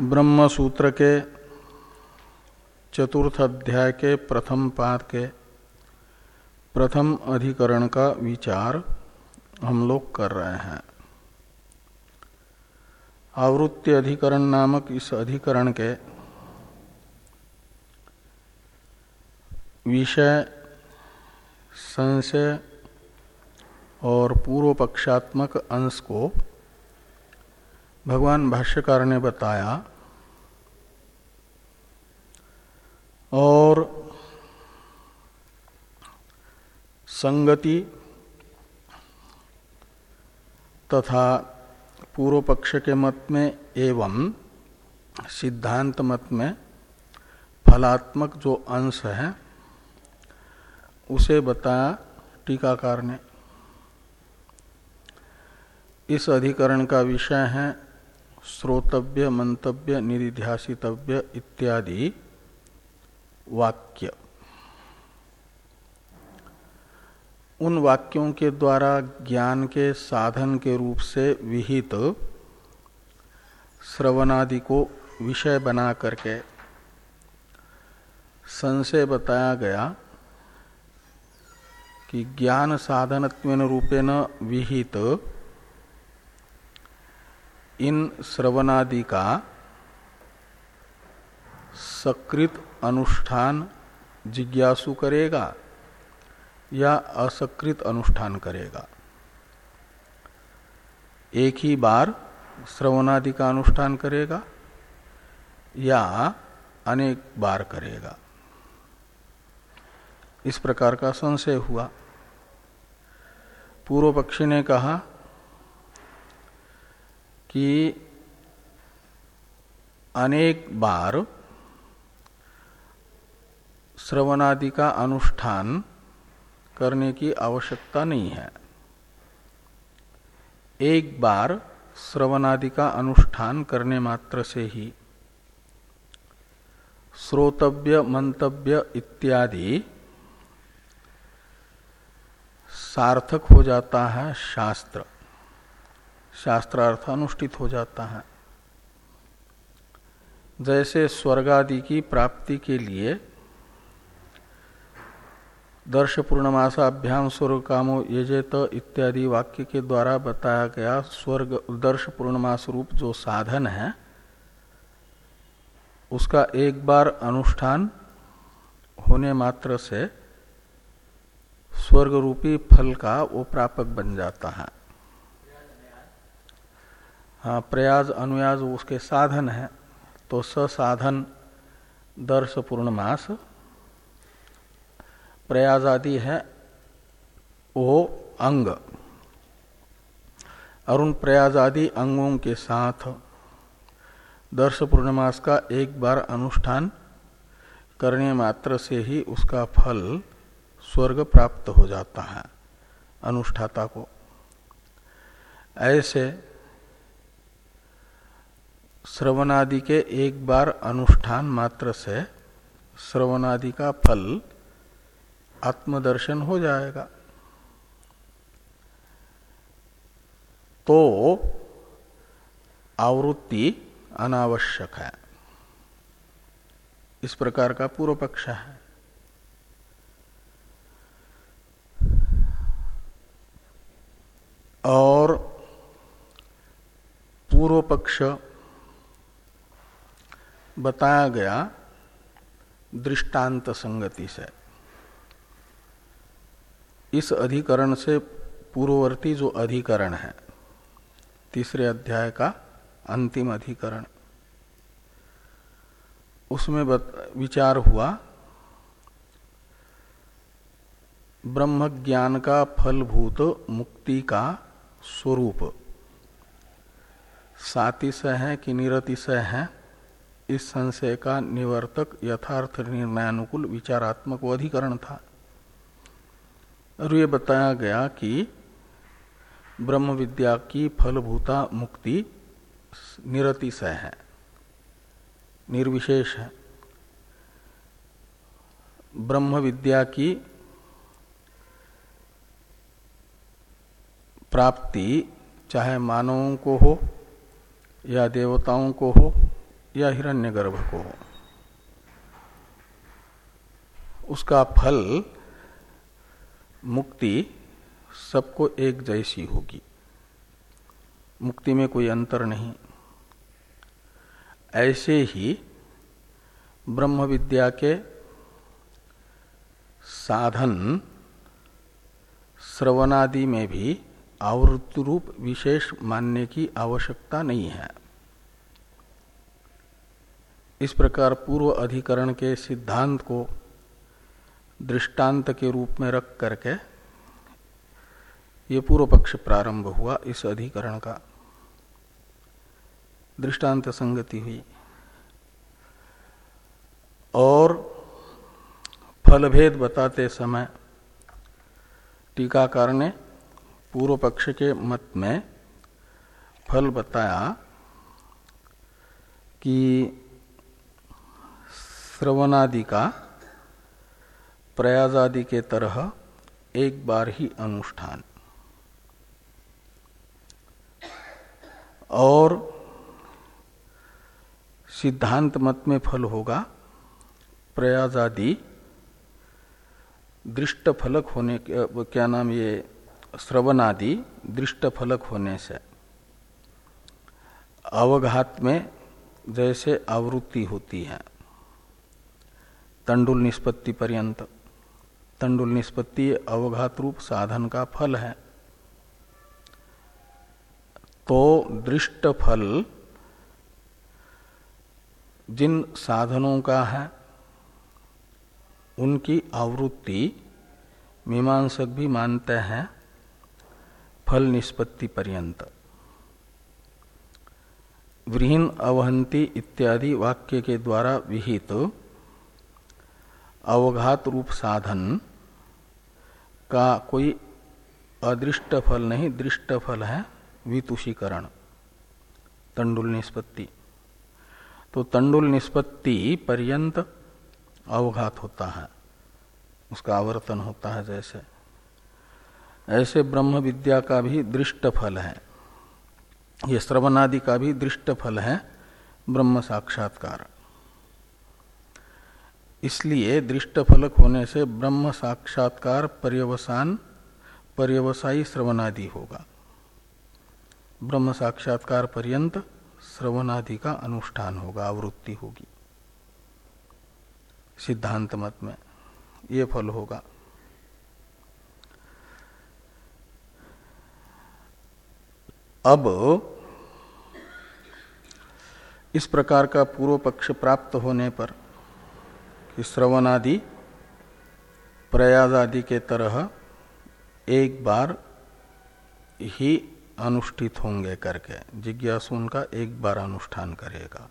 ब्रह्म सूत्र के चतुर्थ अध्याय के प्रथम पाद के प्रथम अधिकरण का विचार हम लोग कर रहे हैं। आवृत्ति अधिकरण नामक इस अधिकरण के विषय, संशय और पूर्व पक्षात्मक अंश को भगवान भाष्यकार ने बताया और संगति तथा पूर्व पक्ष के मत में एवं सिद्धांत मत में फलात्मक जो अंश है, उसे बताया टीकाकार ने। इस अधिकरण का विषय है, श्रोतव्य, मंतव्य निधिध्यासितव्य इत्यादि। वाक्य। उन वाक्यों के द्वारा ज्ञान के साधन के रूप से विहित श्रवणादि को विषय बना करके संशय बताया गया कि ज्ञान साधन रूपेण विहित इन श्रवणादि का सकृत अनुष्ठान जिज्ञासु करेगा या असकृत अनुष्ठान करेगा। एक ही बार श्रवणादि का अनुष्ठान करेगा या अनेक बार करेगा। इस प्रकार का संशय हुआ। पूर्व पक्षी ने कहा कि अनेक बार श्रवणादि का अनुष्ठान करने की आवश्यकता नहीं है। एक बार श्रवणादि का अनुष्ठान करने मात्र से ही श्रोतव्य, मंतव्य इत्यादि सार्थक हो जाता है शास्त्र। शास्त्रार्थ अनुष्ठित हो जाता है। जैसे स्वर्गादि की प्राप्ति के लिए दर्श पूर्णमासाभ्याम स्वर्ग कामो यजेत इत्यादि वाक्य के द्वारा बताया गया स्वर्ग दर्श पूर्णमास रूप जो साधन है, उसका एक बार अनुष्ठान होने मात्र से स्वर्ग रूपी फल का वो प्रापक बन जाता है। हाँ प्रयाज, अनुयाज उसके साधन है तो ससाधन दर्श पूर्णमास प्रयाज आदि है, वो अंग। और उन प्रयाज आदि अंगों के साथ दर्श पूर्णमास का एक बार अनुष्ठान करने मात्र से ही उसका फल स्वर्ग प्राप्त हो जाता है, अनुष्ठाता को। ऐसे श्रवणादि के एक बार अनुष्ठान मात्र से श्रवणादि का फल आत्मदर्शन हो जाएगा। तो आवृत्ति अनावश्यक है। इस प्रकार का पूर्व पक्ष है। और पूर्व पक्ष बताया गया दृष्टांत संगति से। इस अधिकरण से पूर्ववर्ती जो अधिकरण है, तीसरे अध्याय का अंतिम अधिकरण, उसमें विचार हुआ ब्रह्म ज्ञान का फलभूत मुक्ति का स्वरूप। सातिशय है कि निरतिशय है, इस संशय का निवर्तक यथार्थ निर्णयानुकूल विचारात्मक अधिकरण था। और ये बताया गया कि ब्रह्म विद्या की फलभूता मुक्ति निरतिशय है, निर्विशेष है। ब्रह्म विद्या की प्राप्ति चाहे मानवों को हो, या देवताओं को हो, या हिरण्यगर्भ को हो, उसका फल मुक्ति सबको एक जैसी होगी। मुक्ति में कोई अंतर नहीं। ऐसे ही ब्रह्म विद्या के साधन श्रवणादि में भी आवृत्ति रूप विशेष मानने की आवश्यकता नहीं है। इस प्रकार पूर्व अधिकरण के सिद्धांत को दृष्टांत के रूप में रख करके ये पूर्व पक्ष प्रारंभ हुआ इस अधिकरण का। दृष्टांत संगति हुई। और फलभेद बताते समय टीकाकार ने पूर्व पक्ष के मत में फल बताया कि श्रवणादि का प्रयाजादि के तरह एक बार ही अनुष्ठान। और सिद्धांत मत में फल होगा प्रयाजादि दृष्ट फलक होने, क्या नाम ये, श्रवणादि दृष्ट फलक होने से। अवघात में जैसे आवृत्ति होती है, तंडुल निष्पत्ति पर्यंत। तंडुल निष्पत्ति अवघात रूप साधन का फल है। तो दृष्ट फल जिन साधनों का है, उनकी आवृत्ति मीमांसक भी मानते हैं, फल निष्पत्ति पर्यंत। व्रीहीन अवहंती इत्यादि वाक्य के द्वारा विहित अवघात रूप साधन का कोई अदृष्ट फल नहीं, दृष्ट फल है वितुषीकरण, तंडुल निष्पत्ति। तो तंडुल निष्पत्ति पर्यंत अवघात होता है, उसका आवर्तन होता है जैसे। ऐसे ब्रह्म विद्या का भी दृष्ट फल है, ये श्रवणादि का भी दृष्ट फल है ब्रह्म साक्षात्कार। इसलिए दृष्ट फलक होने से ब्रह्म साक्षात्कार, पर्यवसान, पर्यवसायी श्रवणादि होगा। ब्रह्म साक्षात्कार पर्यंत श्रवणादि का अनुष्ठान होगा, आवृत्ति होगी। सिद्धांत मत में ये फल होगा। अब इस प्रकार का पूर्व पक्ष प्राप्त होने पर कि श्रवण आदि प्रयाग आदि के तरह एक बार ही अनुष्ठित होंगे करके। जिज्ञासु उनका एक बार अनुष्ठान करेगा।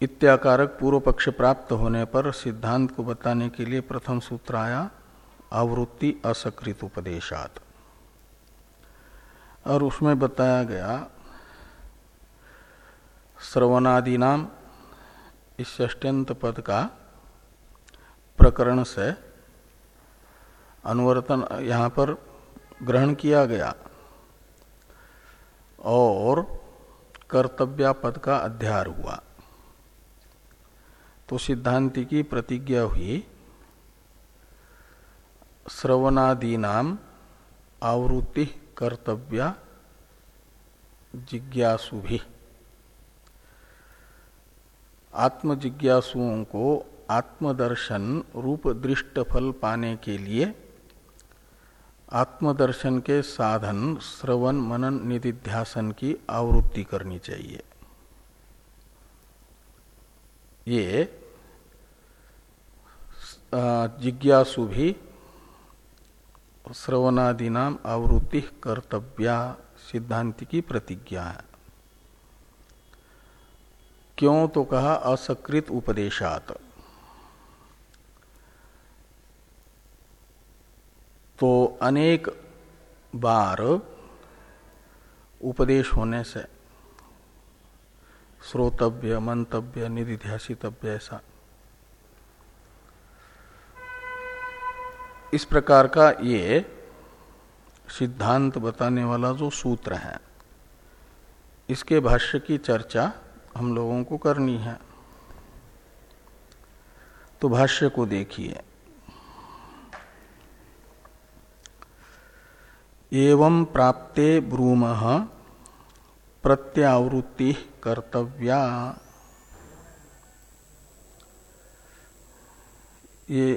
इत्याकारक पूर्व पक्ष प्राप्त होने पर सिद्धांत को बताने के लिए प्रथम सूत्र आया, आवृत्ति असकृत उपदेशात। और उसमें बताया गया श्रवणादि नाम इस ष्ट्यंत पद का प्रकरण से अनुवर्तन यहाँ पर ग्रहण किया गया और कर्तव्य पद का अध्यार हुआ। तो सिद्धांति की प्रतिज्ञा हुई श्रवणादि नाम आवृत्ति कर्तव्य जिज्ञासु भी आत्म जिज्ञासुओं को आत्मदर्शन रूप दृष्ट फल पाने के लिए आत्मदर्शन के साधन श्रवण मनन निधिध्यासन की आवृत्ति करनी चाहिए। ये जिज्ञासु भी श्रवणादि नाम आवृत्ति कर्तव्या सिद्धांत की प्रतिज्ञा है। क्यों तो कहा असकृत उपदेशात। तो अनेक बार उपदेश होने से श्रोतव्य, मंतव्य, निधिध्यासितव्य ऐसा। इस प्रकार का ये सिद्धांत बताने वाला जो सूत्र है, इसके भाष्य की चर्चा हम लोगों को करनी है। तो भाष्य को देखिए। एवं प्राप्ते ब्रूम प्रत्यावृत्ति कर्तव्या। ये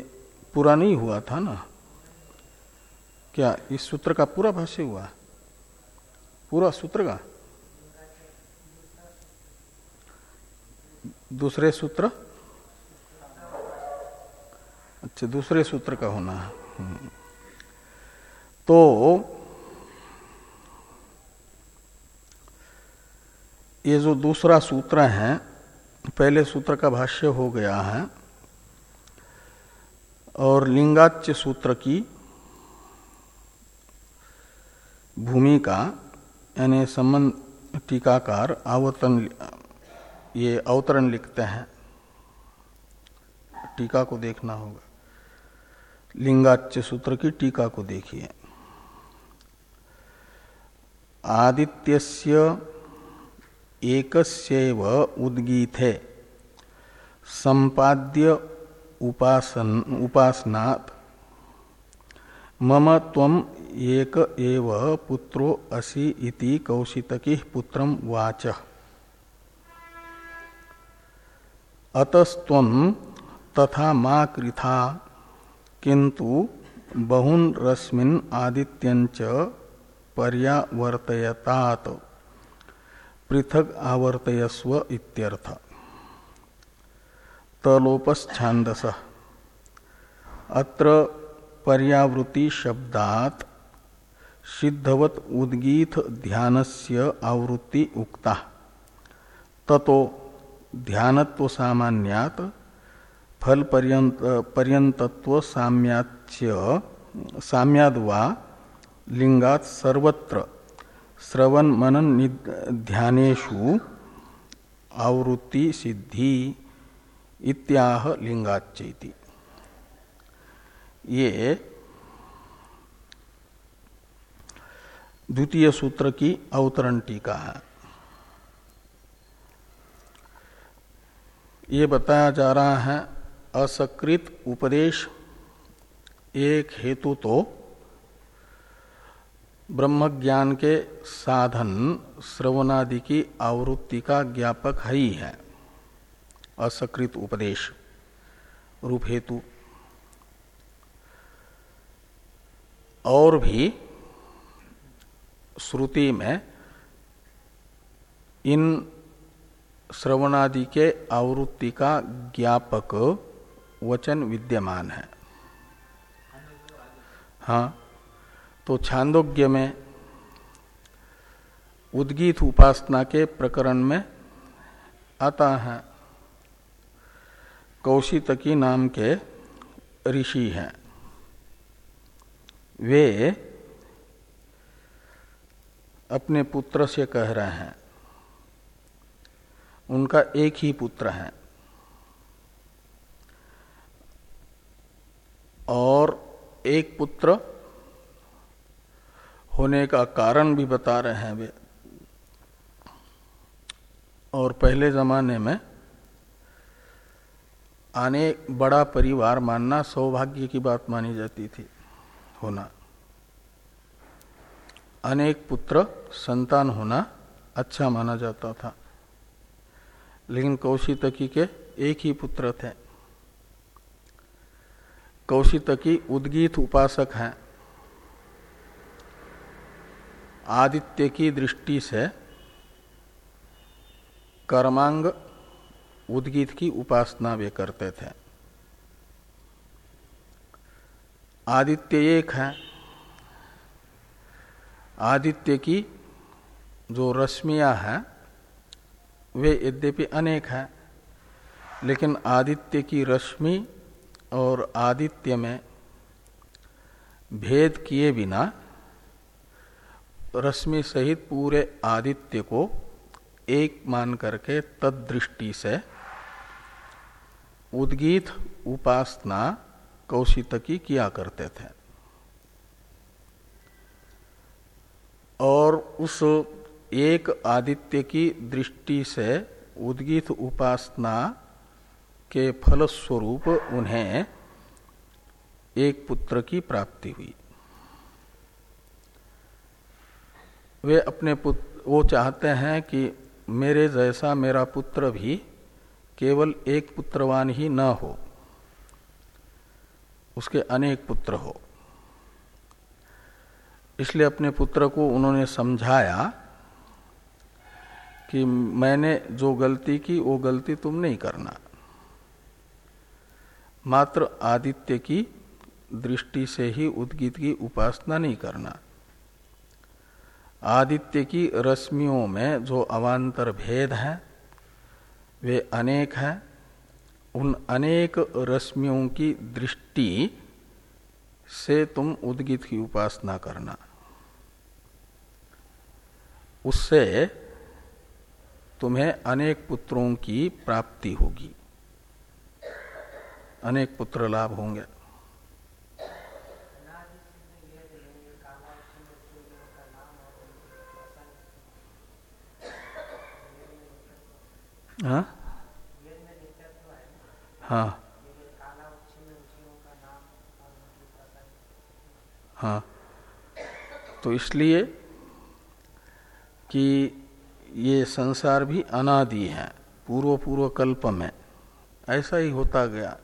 पूरा नहीं हुआ था ना? क्या इस सूत्र का पूरा भाष्य हुआ? पूरा सूत्र का? दूसरे सूत्र अच्छा दूसरे सूत्र का होना है हम्म। तो ये जो दूसरा सूत्र है, पहले सूत्र का भाष्य हो गया है, और लिंगाच्य सूत्र की भूमिका, यानी संबंध टीकाकार, आवर्तन ये अवतरण लिखते हैं। टीका को देखना होगा। लिंगाच्य सूत्र की टीका को देखिए। आदित्यस्य एकस्यैव उद्गीथे। संपाद्य उपासन, उपासनात्। मम त्वम एक एव पुत्रो असि इति कौशितकी पुत्रम वाच। अतस्व तथा मा कृथा किंतु बहुन रश्मिन आदित्यंच पर्यावर्तयतात पृथक आवर्तयस्व इत्यर्थ। तलोपश्छांदस अत्र पर्यावृत्ति शब्दात सिद्धवत उद्गीत ध्यानस्य आवृत्ति उक्ता। ततो ध्यानत्व सामान्यात फल पर्यंत पर्यंतत्व साम्याच्य, साम्याद वा लिंगात सर्वत्र, श्रवण, मनन ध्यानेशु आवृत्ति, सिद्धि इत्याह लिंगाच्यति ये द्वितीय सूत्र की अवतरण टीका है। ये बताया जा रहा है, असकृत उपदेश एक हेतु तो ब्रह्म ज्ञान के साधन श्रवणादि की आवृत्ति का ज्ञापक है ही है। असकृत उपदेश रूप हेतु। और भी श्रुति में इन श्रवणादि के आवृत्ति का ज्ञापक वचन विद्यमान है। हाँ तो छांदोग्य में उद्गीत उपासना के प्रकरण में आता है। कौशितकी नाम के ऋषि हैं। वे अपने पुत्र से कह रहे हैं उनका एक ही पुत्र है। और एक पुत्र होने का कारण भी बता रहे हैं वे। और पहले जमाने में आने बड़ा परिवार मानना सौभाग्य की बात मानी जाती थी, होना। अनेक पुत्र संतान होना अच्छा माना जाता था। लेकिन कौशितकी के एक ही पुत्र थे। कौशितकी उद्गीत उपासक हैं। आदित्य की दृष्टि से कर्मांग उद्गीत की उपासना वे करते थे। आदित्य एक है। आदित्य की जो रश्मियाँ हैं वे यद्यपि अनेक हैं, लेकिन आदित्य की रश्मि और आदित्य में भेद किए बिना रश्मि सहित पूरे आदित्य को एक मान करके तदृष्टि से उद्गीत उपासना कौशितकी किया करते थे। और उस एक आदित्य की दृष्टि से उद्गित उपासना के फलस्वरूप उन्हें एक पुत्र की प्राप्ति हुई। वे अपने पुत्र वो चाहते हैं कि मेरे जैसा मेरा पुत्र भी केवल एक पुत्रवान ही न हो, उसके अनेक पुत्र हो। इसलिए अपने पुत्र को उन्होंने समझाया कि मैंने जो गलती की, वो गलती तुम नहीं करना। मात्र आदित्य की दृष्टि से ही उद्गीत की उपासना नहीं करना। आदित्य की रश्मियों में जो अवान्तर भेद है, वे अनेक हैं। उन अनेक रश्मियों की दृष्टि से तुम उद्गित की उपासना करना। उससे तुम्हें अनेक पुत्रों की प्राप्ति होगी। अनेक पुत्र लाभ होंगे। हाँ? हाँ। हाँ। तो इसलिए कि ये संसार भी अनादि है पूर्व पूर्व कल्प में ऐसा ही होता गया।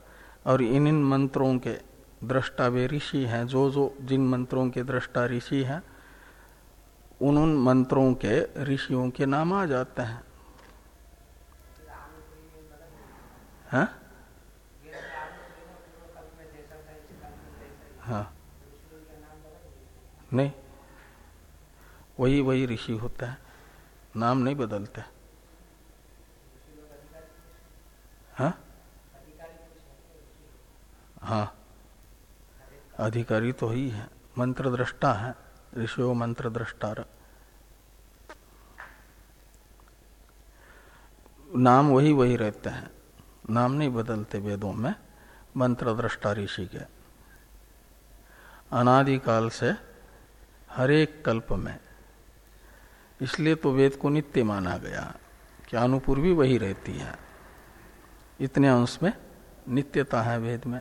और इन इन मंत्रों के दृष्टा वे ऋषि हैं, जो जो जिन मंत्रों के दृष्टा ऋषि हैं, उन उन मंत्रों के ऋषियों के नाम आ जाते हैं। हाँ? हाँ। नहीं, वही वही ऋषि होता है। नाम नहीं बदलते। हाँ? हाँ। अधिकारी तो ही है। मंत्र दृष्टा है। ऋषियो मंत्र दृष्टा नाम वही वही रहते हैं। नाम नहीं बदलते वेदों में। मंत्र दृष्टा ऋषि के। अनादिकाल से हरेक कल्प में इसलिए तो वेद को नित्य माना गया कि अनुपूर्वी वही रहती है। इतने अंश में नित्यता है वेद में।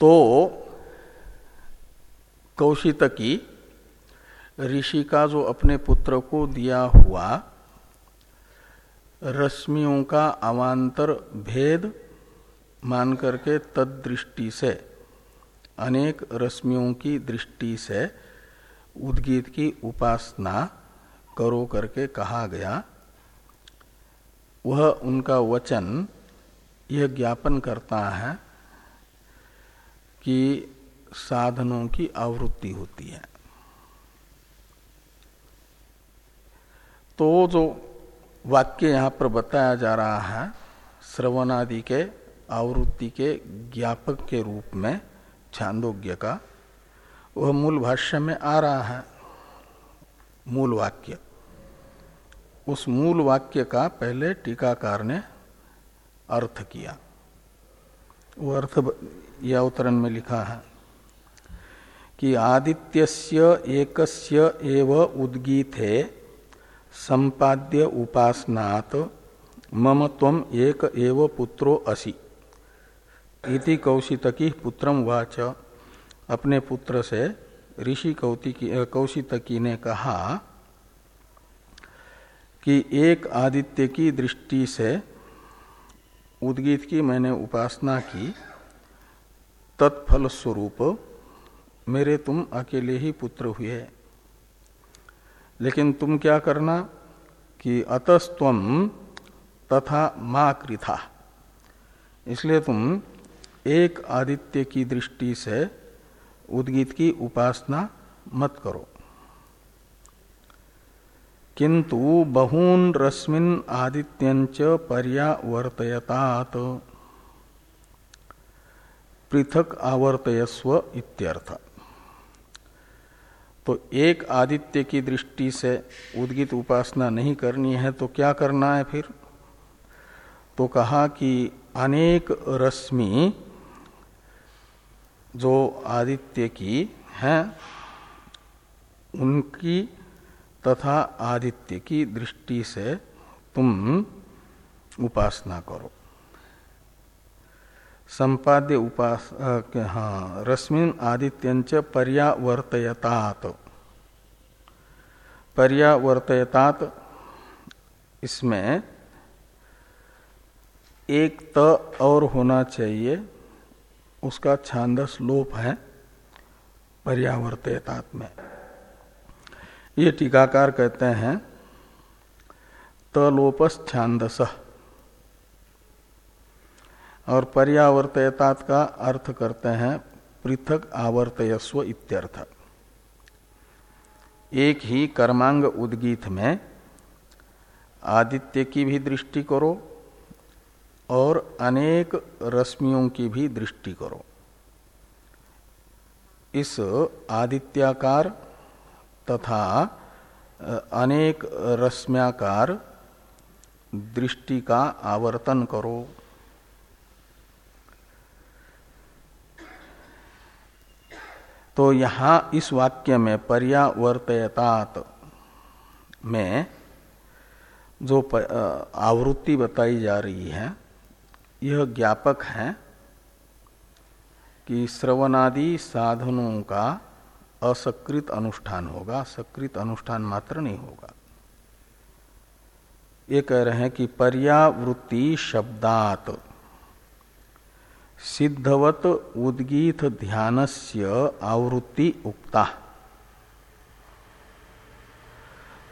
तो कौशितकी ऋषि का जो अपने पुत्र को दिया हुआ रश्मियों का अवान्तर भेद मान करके तद दृष्टि से, अनेक रश्मियों की दृष्टि से उद्गीत की उपासना करो करके कहा गया। वह उनका वचन यह ज्ञापन करता है कि साधनों की आवृत्ति होती है। तो जो वाक्य यहाँ पर बताया जा रहा है श्रवणादि के आवृत्ति के ज्ञापक के रूप में छांदोग्य का, वह मूल भाष्य में आ रहा है, मूल वाक्य। उस मूल वाक्य का पहले टीकाकार ने अर्थ किया। वो अर्थ यह अवतरण में लिखा है कि आदित्यस्य एकस्य एव उद्गीते संपाद्य उपासनात् मम तम एक एव पुत्रो असि। इति कौशितकी पुत्रम वाच। अपने पुत्र से ऋषि कौशितकी ने कहा कि एक आदित्य की दृष्टि से उद्गीत की मैंने उपासना की तत्फल स्वरूप मेरे तुम अकेले ही पुत्र हुए। लेकिन तुम क्या करना कि अतस्व तथा माँ कृथा। इसलिए तुम एक आदित्य की दृष्टि से उद्गीत की उपासना मत करो। किंतु बहून रश्मिन आदित्यंच पर्यावर्तयतात। पृथक आवर्तयस्व इत्यर्थ। तो एक आदित्य की दृष्टि से उद्गित उपासना नहीं करनी है तो क्या करना है फिर? तो कहा कि अनेक रश्मि जो आदित्य की हैं, उनकी तथा आदित्य की दृष्टि से तुम उपासना करो। संपाद्य उपास हाँ रश्मिन आदित्यंच पर्यावर्तयतात। पर्यावर्तयतात, इसमें एक त और होना चाहिए। उसका छांदस लोप है पर्यावर्तयतात में ये टीकाकार कहते हैं, तलोपस छांदस। और पर्यावर्तयतात का अर्थ करते हैं, पृथक आवर्तयस्व इत्यर्थ। एक ही कर्मांग उद्गीत में आदित्य की भी दृष्टि करो और अनेक रश्मियों की भी दृष्टि करो। इस आदित्याकार तथा अनेक रश्म्याकार दृष्टि का आवर्तन करो। तो यहाँ इस वाक्य में पर्यावर्तयतात में जो आवृत्ति बताई जा रही है यह ज्ञापक है कि श्रवणादि साधनों का असकृत अनुष्ठान होगा। सकृत अनुष्ठान मात्र नहीं होगा। ये कह रहे हैं कि पर्यावृत्ति शब्दात सिद्धवत उद्गीत ध्यानस्य आवृत्ति उक्ता।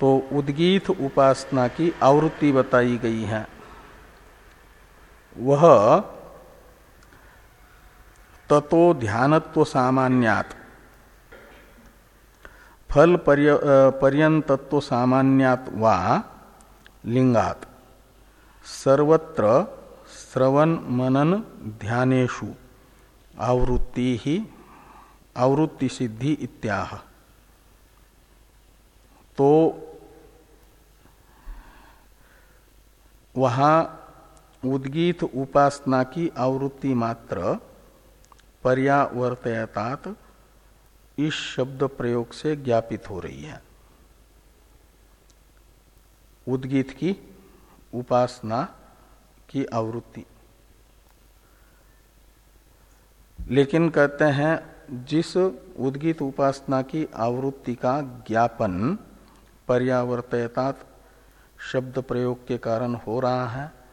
तो उद्गीत उपासना की आवृत्ति बताई गई है। वह ततो ध्यानत्व सामान्यात। फल पर्यंतत्व सामान्यात वा लिंगात। सर्वत्र श्रवण मनन ध्यानेशु आवृत्ति ही आवृत्ति सिद्धि इत्याह। तो वहाँ उद्गीत उपासना की आवृत्ति मात्र, पर्यावर्तयतात इस शब्द प्रयोग से ज्ञापित हो रही है। उद्गीत की उपासना की आवृत्ति। लेकिन कहते हैं, जिस उद्गित उपासना की आवृत्ति का ज्ञापन पर्यावर्तयता शब्द प्रयोग के कारण हो रहा है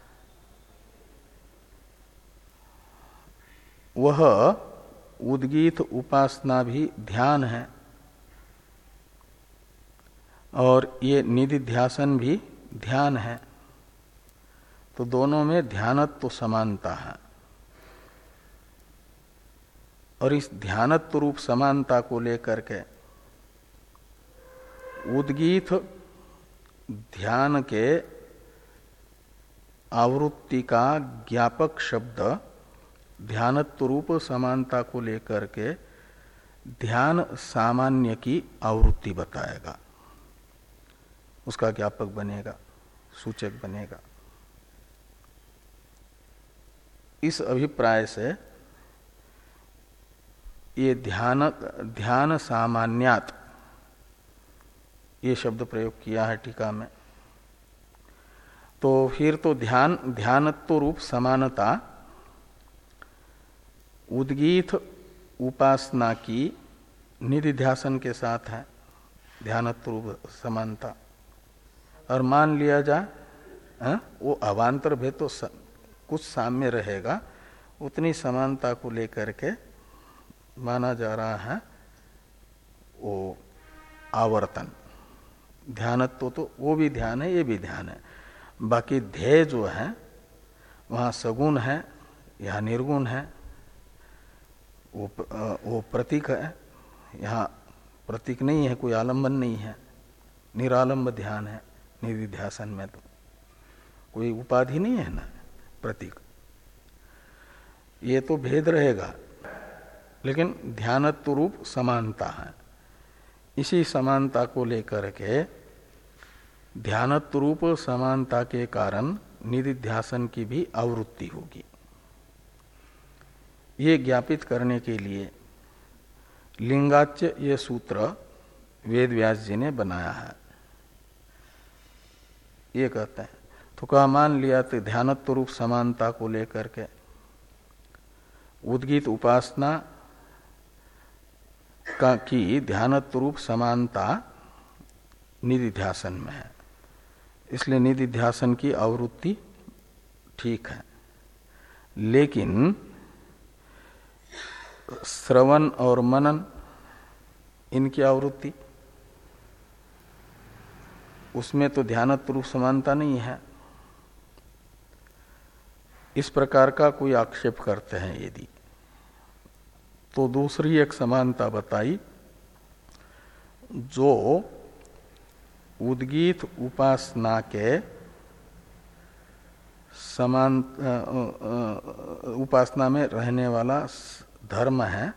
वह उद्गीत उपासना भी ध्यान है और ये निधि ध्यासन भी ध्यान है। तो दोनों में ध्यानत्व तो समानता है। और इस ध्यानत्व रूप समानता को लेकर के उद्गीत ध्यान के आवृत्ति का ज्ञापक शब्द ध्यानत्व रूप समानता को लेकर के ध्यान सामान्य की आवृत्ति बताएगा। उसका ज्ञापक बनेगा, सूचक बनेगा। इस अभिप्राय से ये ध्यान ध्यान सामान्यात, ये शब्द प्रयोग किया है टीका में। तो फिर तो ध्यान ध्यानत्व रूप समानता उद्गीत उपासना की निधि ध्यासन के साथ है। ध्यानत्व समानता। और मान लिया जाए हाँ, वो अवान्तर भेद तो कुछ साम्य रहेगा उतनी समानता को लेकर के माना जा रहा है वो आवर्तन। ध्यानत्व तो वो भी ध्यान है ये भी ध्यान है। बाकी ध्येय जो है वहाँ सगुण है या निर्गुण है। वो वो प्रतीक है। यहाँ प्रतीक नहीं है, कोई आलंबन नहीं है। निरालंब ध्यान है, निधिध्यासन में तो। कोई उपाधि नहीं है ना, प्रतीक। ये तो भेद रहेगा। लेकिन ध्यानत्व रूप समानता है। इसी समानता को लेकर के ध्यानत्व रूप समानता के कारण निधिध्यासन की भी आवृत्ति होगी। ये ज्ञापित करने के लिए लिंगाच्य ये सूत्र वेद व्यास जी ने बनाया है। ये कहते हैं तो कहा मान लिया तो ध्यानत्व रूप समानता को लेकर के। उद्गीत उपासना का की ध्यानत्व रूप समानता निधि ध्यासन में है। इसलिए निधि ध्यासन की आवृत्ति ठीक है। लेकिन श्रवण और मनन, इनकी आवृत्ति। उसमें तो ध्यानत्व रूप समानता नहीं है। इस प्रकार का कोई आक्षेप करते हैं यदि। तो दूसरी एक समानता बताई, जो उद्गीत उपासना के समान उपासना में रहने वाला धर्म है,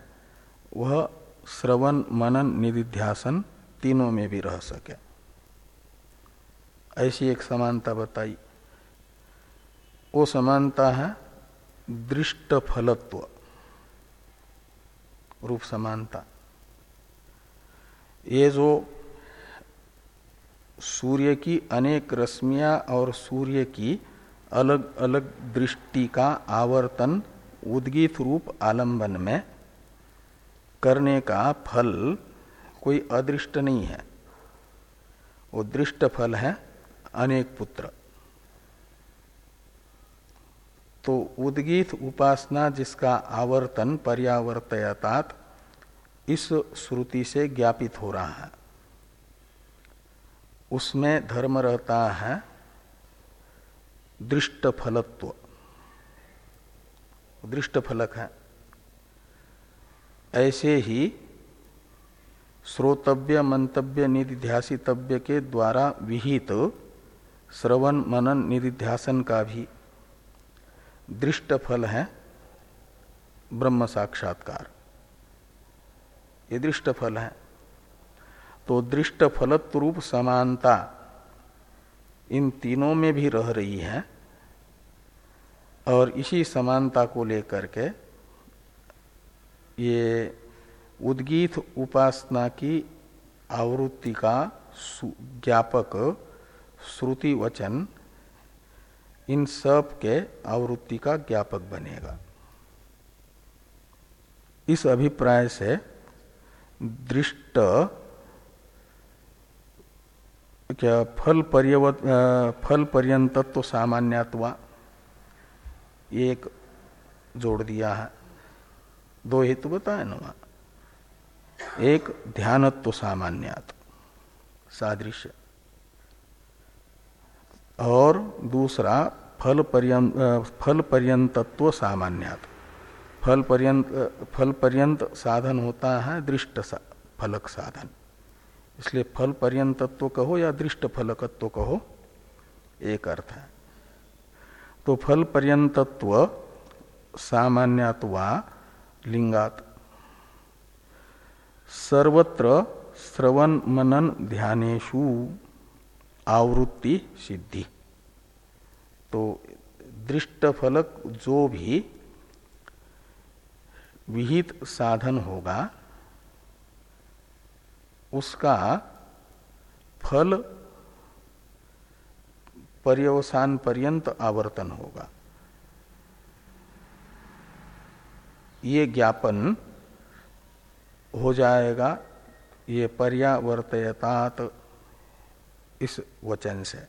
वह श्रवण, मनन, निधिध्यासन तीनों में भी रह सके। ऐसी एक समानता बताई। वो समानता है दृष्ट फलत्व रूप समानता। ये जो सूर्य की अनेक रश्मियाँ और सूर्य की अलग अलग दृष्टि का आवर्तन उद्गीत रूप आलंबन में करने का फल कोई अदृष्ट नहीं है। वो दृष्ट फल है अनेक पुत्र। तो उद्गीत उपासना जिसका आवर्तन पर्यावर्तयतात इस श्रुति से ज्ञापित हो रहा है। उसमें धर्म रहता है, दृष्ट फलत्व। दृष्ट फलक है। ऐसे ही श्रोतव्य, मंतव्य, निधिध्यासितव्य के द्वारा विहित श्रवण, मनन, निधिध्यासन का भी दृष्ट फल है ब्रह्म साक्षात्कार। ये दृष्ट फल है। तो दृष्ट फलत्व रूप समानता इन तीनों में भी रह रही है। और इसी समानता को लेकर के ये उद्गीत उपासना की आवृत्ति का ज्ञापक, श्रुति वचन, इन सब के आवृत्ति का ज्ञापक बनेगा। इस अभिप्राय से दृष्ट क्या फल पर्यवत फल पर्यंतत्व तो एक जोड़ दिया है। दो हेतु बताए ना एक ध्यानत्व सामान्यात सादृश्य। और दूसरा फल पर्यंत फल पर्यंतत्व सामान्यात। फल पर्यंत फल पर्यंत साधन होता है दृष्ट सा, फलक साधन। इसलिए फल पर्यंतत्व कहो या दृष्ट फलकत्व कहो एक अर्थ है। तो फल पर्यंतत्व सामान्यत्वा लिंगात सर्वत्र श्रवण मनन ध्यानेशु आवृत्ति सिद्धि। तो दृष्ट फलक जो भी विहित साधन होगा, उसका फल पर्यवसान पर्यंत आवर्तन होगा। ये ज्ञापन हो जाएगा, ये पर्यावर्तयतात इस वचन से।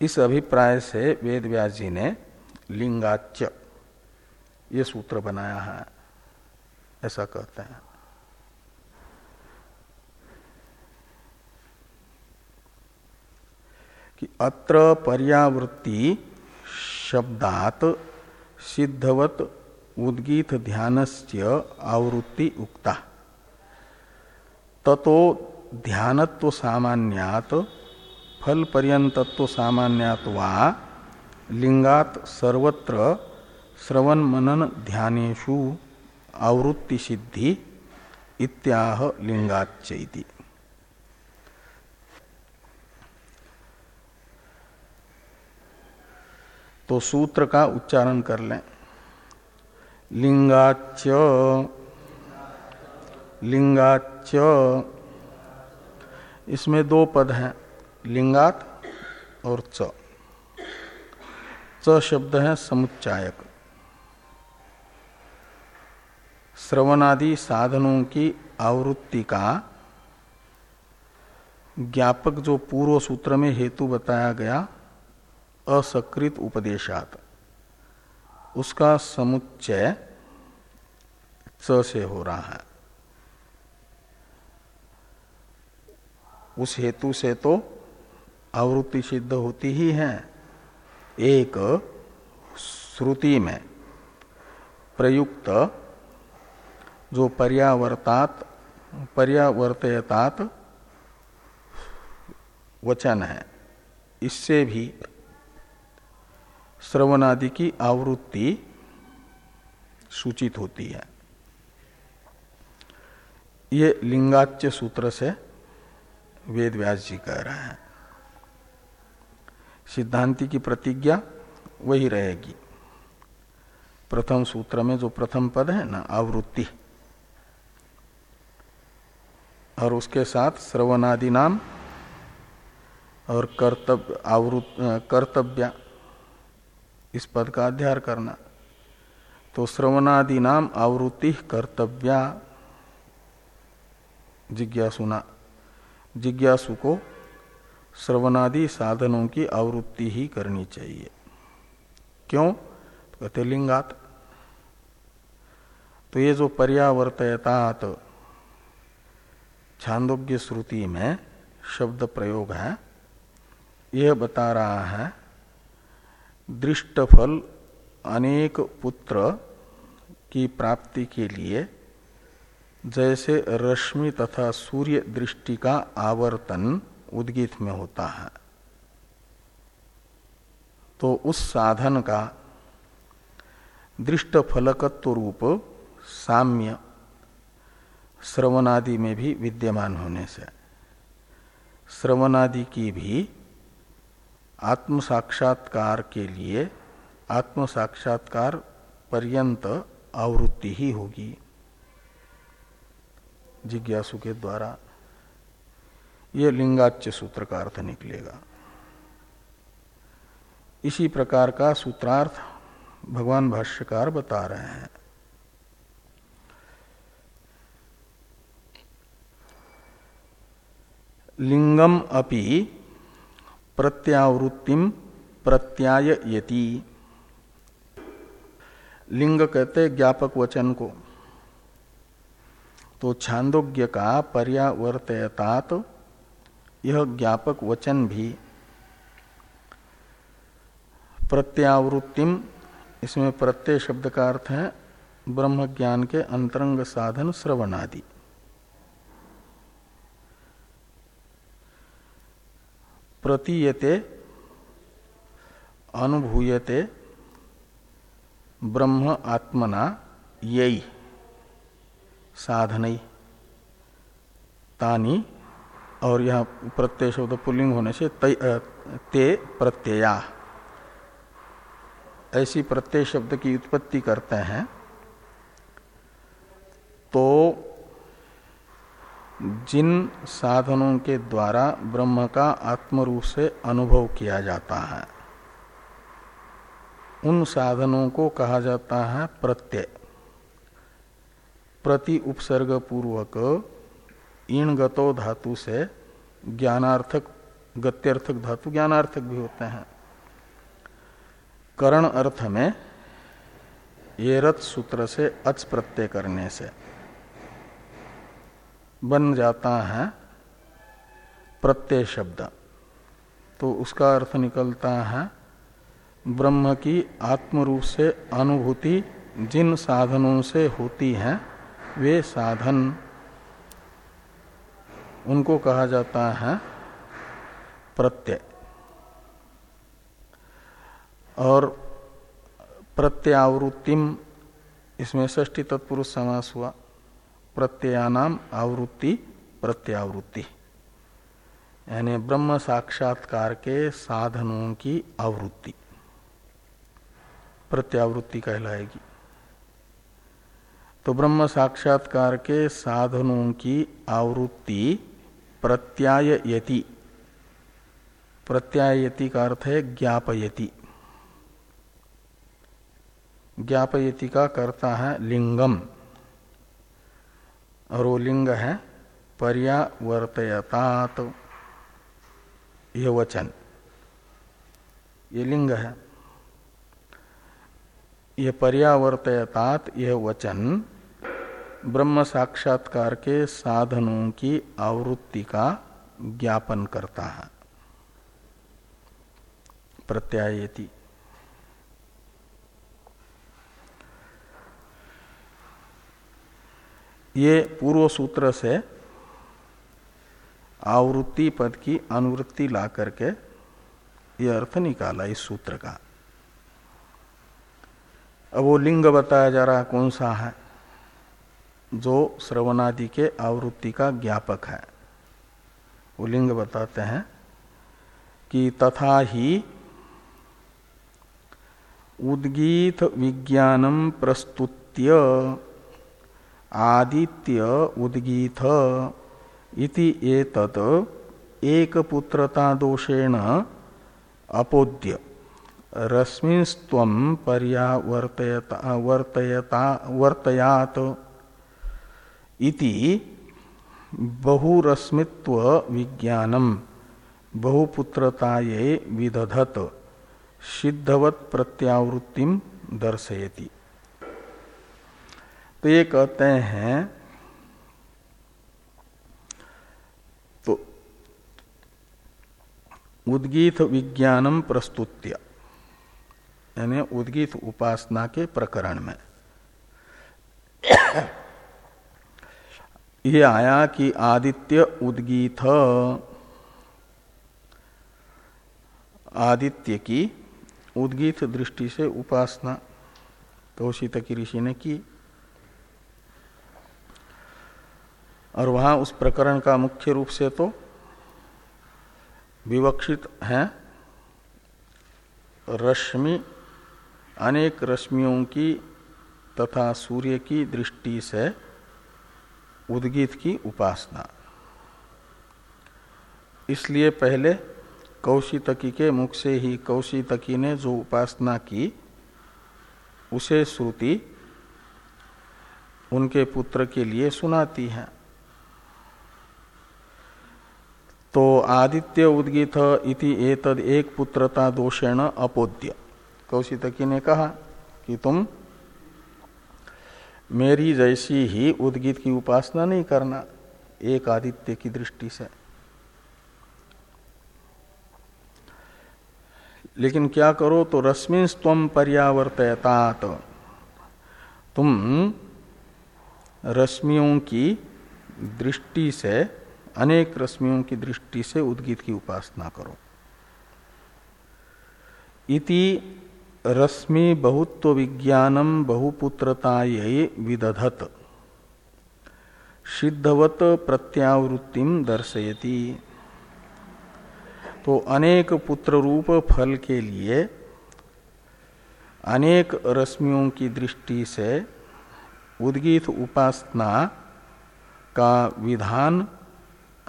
इस अभिप्राय से वेद व्यास जी ने लिंगाच्य ये सूत्र बनाया है, ऐसा कहते हैं। कि अत्र पर्यावृत्ति शब्दात सिद्धवत उद्गीत ध्यानस्य आवृत्ति उक्ता। ततो ध्यानत्व सामान्यात फल पर्यंतत्व सामान्यात वा लिंगात सर्वत्र श्रवण मनन ध्यानेशु आवृत्ति सिद्धि इत्याह लिंगाच्चैति तो सूत्र का उच्चारण कर लें। लिंगाच लिंगाच इसमें दो पद हैं, लिंगात और च। च शब्द है समुच्चायक। श्रवणादि साधनों की आवृत्ति का ज्ञापक जो पूर्व सूत्र में हेतु बताया गया असकृत उपदेशात। उसका समुच्चय स से हो रहा है। उस हेतु से तो आवृत्ति सिद्ध होती ही है। एक श्रुति में प्रयुक्त जो पर्यावर्तात, पर्यावर्तयतात वचन है, इससे भी श्रवणादि की आवृत्ति सूचित होती है। ये लिंगाच्य सूत्र से वेद व्यास जी कह रहे हैं। सिद्धांति की प्रतिज्ञा वही रहेगी। प्रथम सूत्र में जो प्रथम पद है ना, आवृत्ति। और उसके साथ श्रवणादि नाम और कर्तव्य आवृत कर्तव्य इस पद का अध्ययन करना। तो श्रवणादि नाम आवृत्ति कर्तव्या। जिज्ञासुना जिज्ञासु को श्रवणादि साधनों की आवृत्ति ही करनी चाहिए। क्यों? तो कहते लिंगात। तो ये जो पर्यावर्तयतात छांदोग्य श्रुति में शब्द प्रयोग है, यह बता रहा है दृष्ट फल अनेक पुत्र की प्राप्ति के लिए जैसे रश्मि तथा सूर्य दृष्टि का आवर्तन उद्गीत में होता है। तो उस साधन का दृष्ट फलकत्व रूप साम्य श्रवणादि में भी विद्यमान होने से, श्रवणादि की भी आत्म साक्षात्कार के लिए आत्म साक्षात्कार पर्यंत आवृत्ति ही होगी। जिज्ञासु के द्वारा ये लिंगाच्य सूत्र का अर्थ निकलेगा। इसी प्रकार का सूत्रार्थ भगवान भाष्यकार बता रहे हैं। लिंगम अपि प्रत्यावृत्तिम प्रत्यायति लिंग कहते ज्ञापक वचन को। तो छांदोग्य का पर्यावर्तयतात, यह ज्ञापक वचन भी। प्रत्यावृत्तिम इसमें प्रत्यय शब्द का अर्थ है ब्रह्म ज्ञान के अंतरंग साधन श्रवणादि। प्रतीयते, अनुभूयते, ब्रह्म आत्मना यही साधन तानी, और यह प्रत्यय शब्द पुल्लिंग होने से ते प्रत्यया। ऐसी प्रत्यय शब्द की उत्पत्ति करते हैं तो जिन साधनों के द्वारा ब्रह्म का आत्म रूप से अनुभव किया जाता है, उन साधनों को कहा जाता है प्रत्यय। प्रति उपसर्ग पूर्वक इन गतो धातु से ज्ञानार्थक, गत्यर्थक धातु ज्ञानार्थक भी होते हैं। करण अर्थ में ये रथ सूत्र से अच प्रत्यय करने से। बन जाता है प्रत्यय शब्द। तो उसका अर्थ निकलता है, ब्रह्म की आत्म रूप से अनुभूति जिन साधनों से होती है, वे साधन। उनको कहा जाता है प्रत्यय। और प्रत्यावृत्तिम, इसमें ष्टी तत्पुरुष समास हुआ। प्रत्ययानाम आवृत्ति, प्रत्यावृत्ति। यानी ब्रह्म साक्षात्कार के साधनों की आवृत्ति। प्रत्यावृत्ति कहलाएगी। तो ब्रह्म साक्षात्कार के साधनों की आवृत्ति प्रत्यायति प्रत्यायति का अर्थ है ज्ञापयति। ज्ञापयति का करता है लिंगम। और वो लिंग है, पर्यावर्तयतात। यह वचन। ये लिंग है। यह पर्यावर्तयतात, यह वचन ब्रह्म साक्षात्कार के साधनों की आवृत्ति का ज्ञापन करता है। प्रत्यायति। ये पूर्व सूत्र से आवृत्ति पद की अनुवृत्ति ला करके ये अर्थ निकाला इस सूत्र का। अब वो लिंग बताया जा रहा कौन सा है, जो श्रवणादि के आवृत्ति का ज्ञापक है। वो लिंग बताते हैं कि तथा ही उद्गीत विज्ञानम प्रस्तुत्य आदित्य उद्गीत इति एतत एक पुत्रता दोषेण अपोद्य। रश्मिस्व पर्यावर्तयता, वर्तयता, वर्तयात। इति बहुरश्मित्व विज्ञानम बहुपुत्रताये विदधत। सिद्धवत प्रत्यावृत्तिम दर्शयति। तो ये कहते हैं तो उद्गीत विज्ञानम प्रस्तुत्य, यानी उद्गीत उपासना के प्रकरण में। ये आया कि आदित्य उद्गीत, आदित्य की उद्गीत दृष्टि से उपासना कौशित की ऋषि ने की। और वहाँ उस प्रकरण का मुख्य रूप से तो विवक्षित है। रश्मि, अनेक रश्मियों की तथा सूर्य की दृष्टि से उद्गीत की उपासना। इसलिए पहले कौशितकी के मुख से ही कौशितकी ने जो उपासना की, उसे श्रुति उनके पुत्र के लिए सुनाती है। तो आदित्य उद्गीत इति एतद एक पुत्रता दोषेण अपोद्य। कौशितकी ने कहा कि तुम मेरी जैसी ही उद्गीत की उपासना नहीं करना, एक आदित्य की दृष्टि से। लेकिन क्या करो तो रश्मिन स्तम पर्यावर्तयतात। तुम रश्मियों की दृष्टि से अनेक रश्मियों की दृष्टि से उद्गीत की उपासना करो। इति रश्मि बहुत्व विज्ञानम बहुपुत्रता विदधत। सिद्धवत प्रत्यावृत्ति दर्शयति। तो अनेक पुत्र रूप फल के लिए अनेक रश्मियों की दृष्टि से उद्गीत उपासना का विधान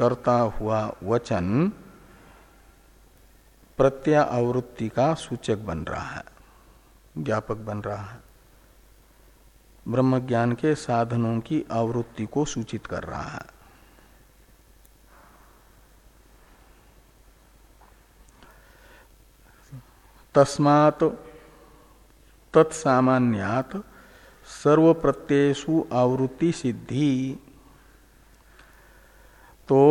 करता हुआ वचन प्रत्यय आवृत्ति का सूचक बन रहा है, ज्ञापक बन रहा है। ब्रह्म ज्ञान के साधनों की आवृत्ति को सूचित कर रहा है। तस्मात् तत्सामान्यात सर्व प्रत्ययसु आवृत्ति सिद्धि तो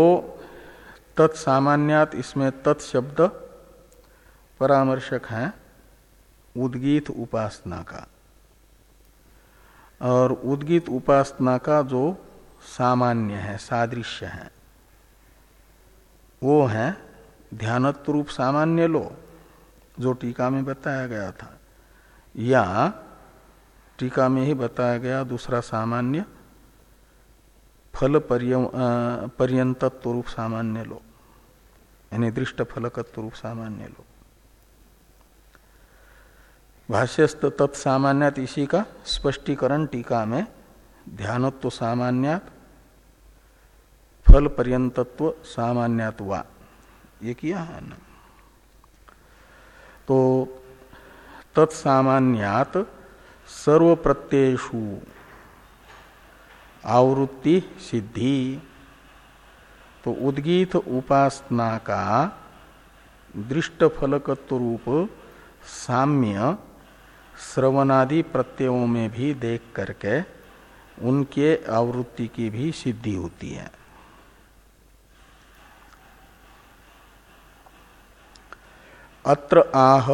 तत्सामान्यात इसमें तत्शब्द परामर्शक है उद्गीत उपासना का। और उद्गीत उपासना का जो सामान्य है, सादृश्य है, वो है ध्यानत्व रूप सामान्य लो, जो टीका में बताया गया था, या टीका में ही बताया गया दूसरा सामान्य फल पर्यंतत्व रूप सामान्य लो यानी दृष्ट फलकत्व रूप सामान्य लो भाष्यस्त तत्सामान्य इसी का स्पष्टीकरण टीका में ध्यानत्व सामान्यात फल पर्यंतत्व सामान्यात वा। ये किया है ना? तो तत्सामान्यात सर्व प्रत्ययु आवृत्ति सिद्धि। तो उद्गीत उपासना का दृष्ट फलकत्व रूप साम्य श्रवणादि प्रत्ययों में भी देख करके उनके आवृत्ति की भी सिद्धि होती है। अत्र आह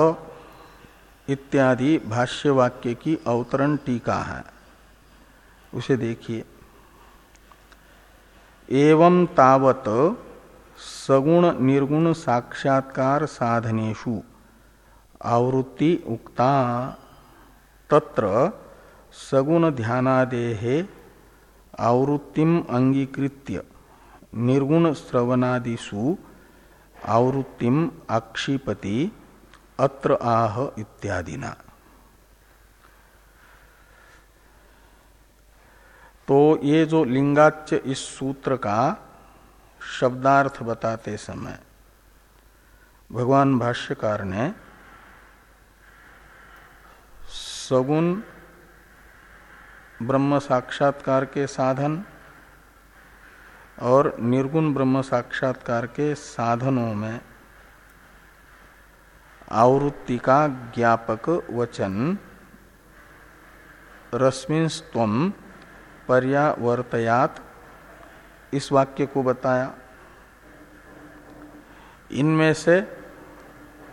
इत्यादि भाष्य वाक्य की अवतरण टीका है। उसे देखिए। एवं तावत सगुण निर्गुण साक्षात्कार साधनेशु आवृत्ति उक्ता तत्र सगुण ध्यानादेहे आवृत्तिम अंगीकृत्य निर्गुण श्रवणादिषु आवृत्तिम अक्षिपति अत्र आह इत्यादिना। तो ये जो लिंगाच इस सूत्र का शब्दार्थ बताते समय भगवान भाष्यकार ने सगुण ब्रह्म साक्षात्कार के साधन और निर्गुण ब्रह्म साक्षात्कार के साधनों में आवृत्ति का ज्ञापक वचन रश्मिन स्तम पर्यावर्तयात इस वाक्य को बताया। इनमें से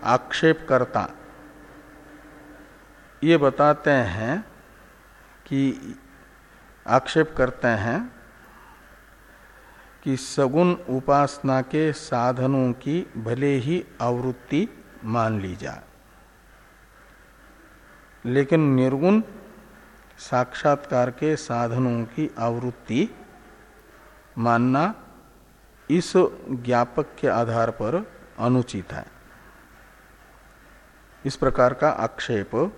आक्षेप करता ये बताते हैं कि आक्षेप करते हैं कि सगुण उपासना के साधनों की भले ही आवृत्ति मान ली जाए, लेकिन निर्गुण साक्षात्कार के साधनों की आवृत्ति मानना इस ज्ञापक के आधार पर अनुचित है। इस प्रकार का आक्षेप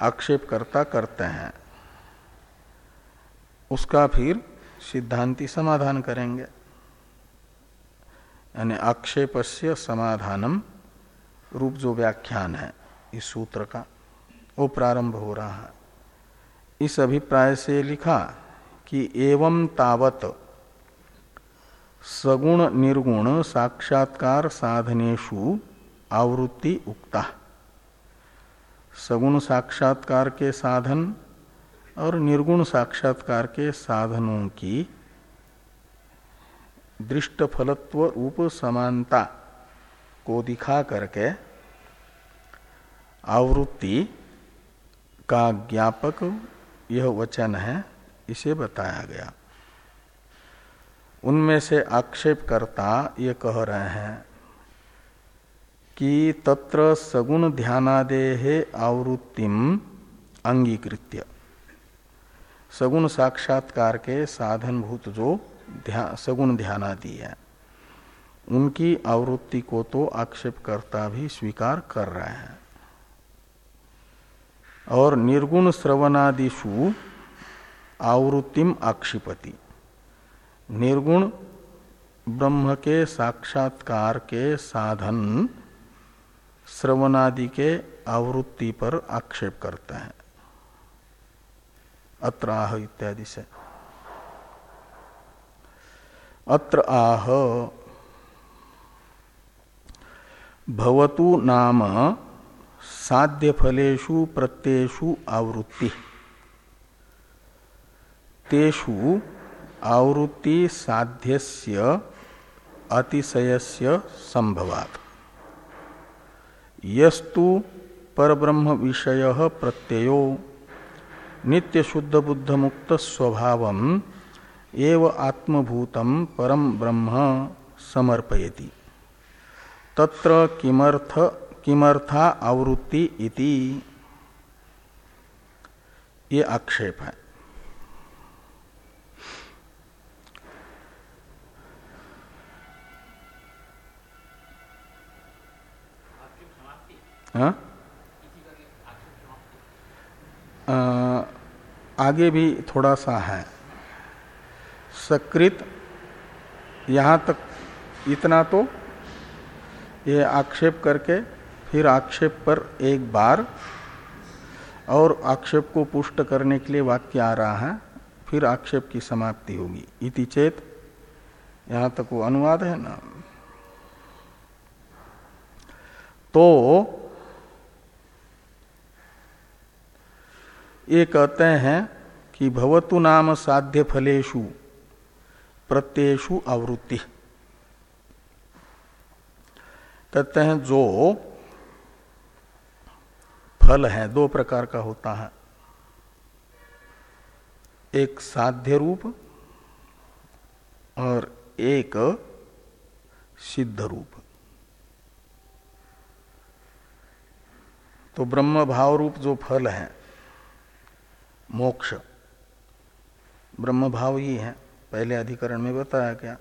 आक्षेपकर्ता करते हैं। उसका फिर सिद्धांति समाधान करेंगे। यानी आक्षेप से समाधानम रूप जो व्याख्यान है, इस सूत्र का, वो प्रारंभ हो रहा है। इस अभिप्राय से लिखा कि एवं तावत सगुण निर्गुण साक्षात्कार साधनेशु आवृत्ति उक्ता। सगुण साक्षात्कार के साधन और निर्गुण साक्षात्कार के साधनों की दृष्ट फलत्व रूप समानता को दिखा करके आवृत्ति का ज्ञापक यह वचन है इसे बताया गया। उनमें से आक्षेपकर्ता ये कह रहे हैं कि तत्र सगुण ध्यानादेहे आवृत्तिम अंगीकृत्य। सगुण साक्षात्कार के साधनभूत जो ध्या, सगुण ध्यानादि है उनकी आवृत्ति को तो आक्षेपकर्ता भी स्वीकार कर रहे हैं। और निर्गुण श्रवणादिशु आवृत्तिम आक्षिपति। निर्गुण ब्रह्म के साक्षात्कार के साधन श्रवणादि के आवृत्ति पर आक्षेप करते हैं। अत्र आह इत्यादि से। अत्र आह भवतु नाम साध्य फलेशु प्रत्येषु आवृत्ति। तेषु आवृत्ति साध्यस्य, अतिशयस्य संभवात्। यस्तु परब्रह्म विषय प्रत्ययो नित्य शुद्ध बुद्ध मुक्त स्वभाव एव आत्मभूतम परम ब्रह्म समर्पयति। तत्र किमर्थ किमर्था आवृत्ति इति। ये आक्षेप है। हाँ? आगे भी थोड़ा सा है। सकृत, यहाँ तक इतना तो ये आक्षेप करके फिर आक्षेप पर एक बार और आक्षेप को पुष्ट करने के लिए वाक्य आ रहा है, फिर आक्षेप की समाप्ति होगी। इति चेत, यहाँ तक वो अनुवाद है ना? तो ये कहते हैं कि भवतु नाम साध्य फलेशु प्रत्येषु आवृत्ति। कहते हैं जो फल है, दो प्रकार का होता है। एक साध्य रूप और एक सिद्ध रूप। तो ब्रह्म भाव रूप जो फल है, मोक्ष। ब्रह्म भाव ही है, पहले अधिकरण में बताया गया।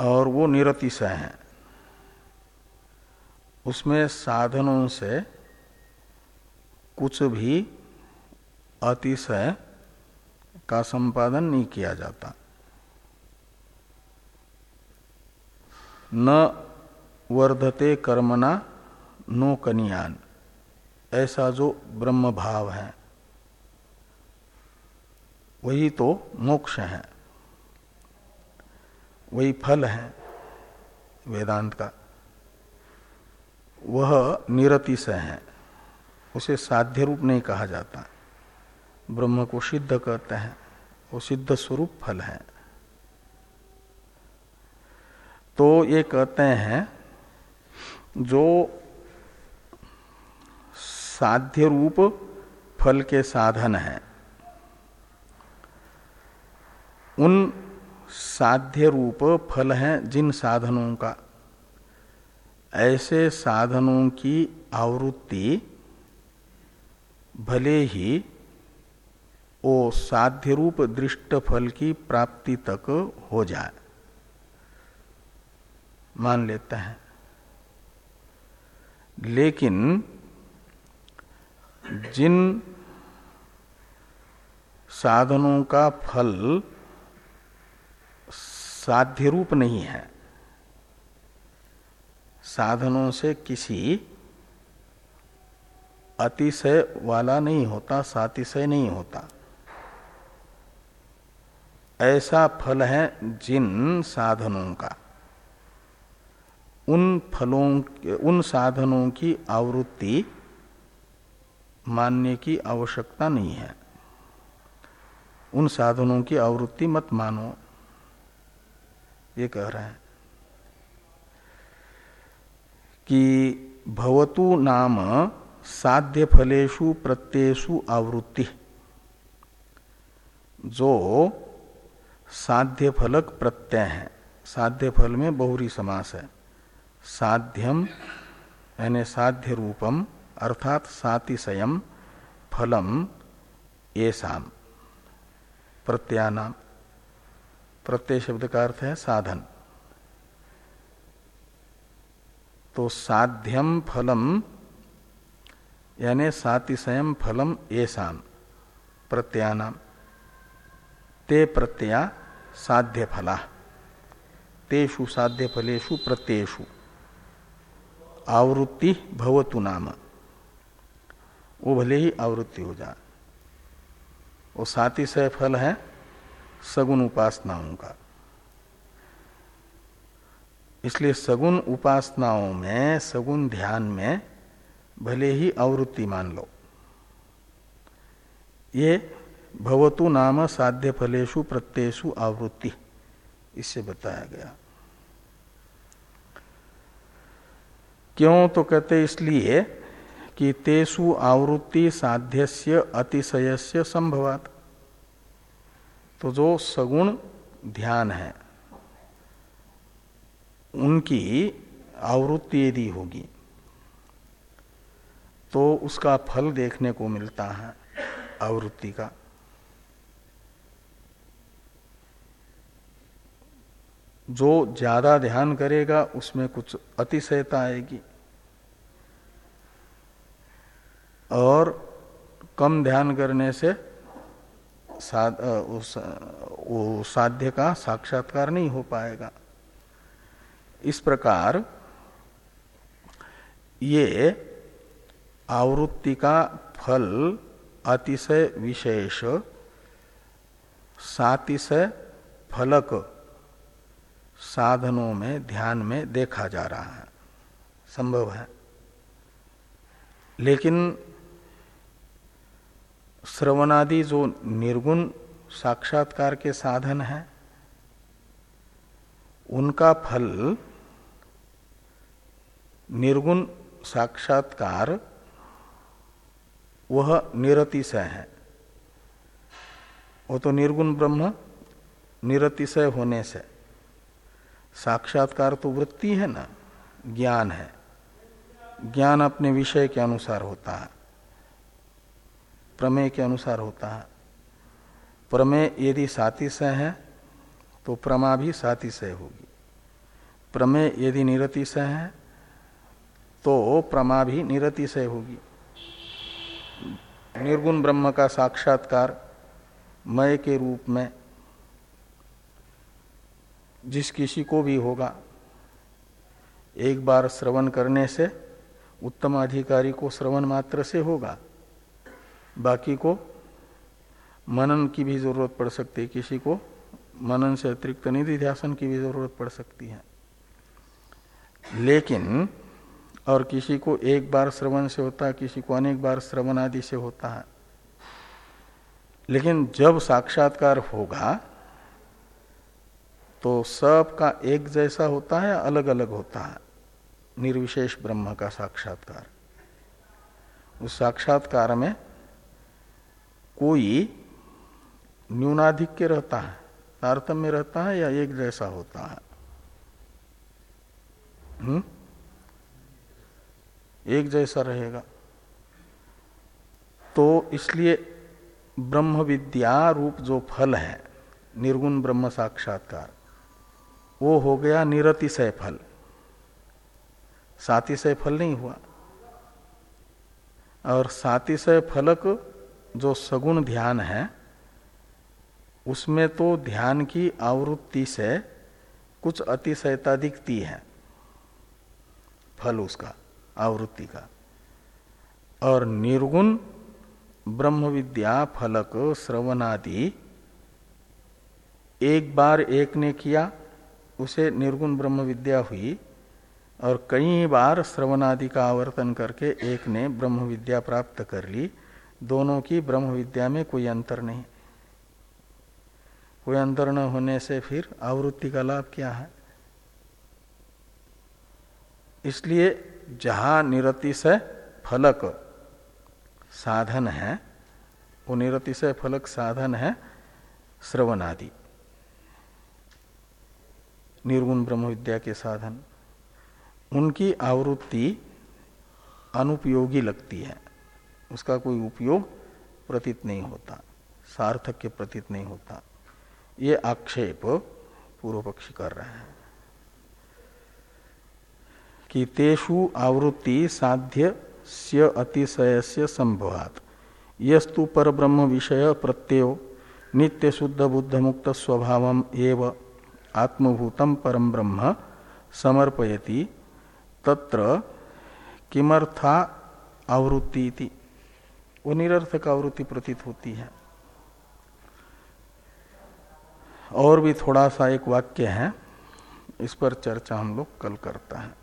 और वो निरतिशय है। उसमें साधनों से कुछ भी अतिशय का संपादन नहीं किया जाता। न वर्धते कर्मणा नो कनियान, ऐसा जो ब्रह्म भाव है। वही तो मोक्ष है, वही फल है वेदांत का। वह निरतिशय है। उसे साध्य रूप नहीं कहा जाता। ब्रह्म को सिद्ध कहते हैं। वो सिद्ध स्वरूप फल है। तो ये कहते हैं, जो साध्य रूप फल के साधन है, उन साध्य रूप फल हैं जिन साधनों का ऐसे साधनों की आवृत्ति भले ही वो साध्य रूप दृष्ट फल की प्राप्ति तक हो जाए। मान लेते हैं। लेकिन जिन साधनों का फल साध्य रूप नहीं है साधनों से किसी अतिशय वाला नहीं होता, सातिशय नहीं होता। ऐसा फल है जिन साधनों का। उन फलों उन साधनों की आवृत्ति मानने की आवश्यकता नहीं है। उन साधनों की आवृत्ति मत मानो। ये कह रहे हैं कि भवतु नाम साध्य फलेशु प्रत्येषु आवृत्ति। जो साध्य फलक प्रत्यय है साध्य फल में बहुरी समास है। साध्यम, यानी साध्य रूपम, अर्थात सातिशयम फलम ये प्रत्यानाम। प्रत्यय शब्द का अर्थ है साधन। तो साध्यम फलम, यानी सातिशयम फलम शाम प्रत्यानाम ते प्रत्यया साध्य फला। तेषु साध्य फलेशु प्रत्ययु आवृत्ति भवतु नाम। वो भले ही आवृत्ति हो जाए। वो सातिशय फल है, सगुण उपासनाओं का। इसलिए सगुण उपासनाओं में, सगुण ध्यान में भले ही आवृत्ति मान लो। ये भवतु नाम साध्य फलेशु प्रत्ययु आवृत्ति, इससे बताया गया। क्यों तो कहते इसलिए कि तेसु आवृत्ति साध्यस्य अतिशयस्य संभवात। तो जो सगुण ध्यान है उनकी आवृत्ति यदि होगी तो उसका फल देखने को मिलता है आवृत्ति का। जो ज़्यादा ध्यान करेगा उसमें कुछ अतिशयता आएगी। और कम ध्यान करने से साध, उस, वो साध्य का साक्षात्कार नहीं हो पाएगा। इस प्रकार ये आवृत्ति का फल अतिशय विशेष, सातिशय फलक साधनों में, ध्यान में देखा जा रहा है। संभव है। लेकिन श्रवणादि जो निर्गुण साक्षात्कार के साधन है, उनका फल निर्गुण साक्षात्कार, वह निरतिशय है। वो तो निर्गुण ब्रह्म, निरतिशय होने से। साक्षात्कार तो वृत्ति है ना, ज्ञान है। ज्ञान अपने विषय के अनुसार होता है, प्रमेय के अनुसार होता है। प्रमेय यदि सातिशय है तो प्रमा भी सातिशय होगी। प्रमेय यदि निरतिशय है तो प्रमा भी निरति से होगी। निर्गुण ब्रह्म का साक्षात्कार मय के रूप में जिस किसी को भी होगा, एक बार श्रवण करने से उत्तम अधिकारी को श्रवण मात्र से होगा। बाकी को मनन की भी ज़रूरत पड़ सकती है, किसी को मनन से अतिरिक्त निधि ध्यासन की भी ज़रूरत पड़ सकती है। लेकिन और किसी को एक बार श्रवण से होता है, किसी को अनेक बार श्रवण आदि से होता है। लेकिन जब साक्षात्कार होगा तो सब का एक जैसा होता है अलग अलग होता है। निर्विशेष ब्रह्म का साक्षात्कार। उस साक्षात्कार में कोई न्यूनाधिक्य रहता है, तारतम्य रहता है या एक जैसा होता है। हुँ? एक जैसा रहेगा। तो इसलिए ब्रह्म विद्या रूप जो फल है, निर्गुण ब्रह्म साक्षात्कार, वो हो गया निरतिशय फल। सातिशय फल नहीं हुआ। और सातिशय फलक जो सगुण ध्यान है, उसमें तो ध्यान की आवृत्ति से कुछ अतिशयता दिखती है, फल उसका। आवृत्ति का। और निर्गुण ब्रह्म विद्या फलक, श्रवणादि, एक बार एक ने किया, उसे निर्गुण ब्रह्म विद्या हुई, और कई बार श्रवणादि का आवर्तन करके एक ने ब्रह्म विद्या प्राप्त कर ली। दोनों की ब्रह्म विद्या में कोई अंतर नहीं। कोई अंतर न होने से फिर आवृत्ति का लाभ क्या है? इसलिए जहाँ निरतिशय फलक साधन है, वो निरतिशय फलक साधन है श्रवण आदि निर्गुण ब्रह्म विद्या के साधन। उनकी आवृत्ति अनुपयोगी लगती है। उसका कोई उपयोग प्रतीत नहीं होता, सार्थक के प्रतीत नहीं होता। ये आक्षेप पूर्व पक्षी कर रहे हैं। कि तेषु आवृत्ति साध्य से अतिशय से संभवात। यस्तु पर ब्रह्म विषय प्रत्यय, नित्य शुद्ध बुद्ध मुक्त स्वभाव एव आत्मभूतम परम ब्रह्म समर्पयति, तत्र किमर्था आवृत्ति वो निरर्थक आवृत्ति प्रतीत होती है। और भी थोड़ा सा एक वाक्य है, इस पर चर्चा हम लोग कल करता है।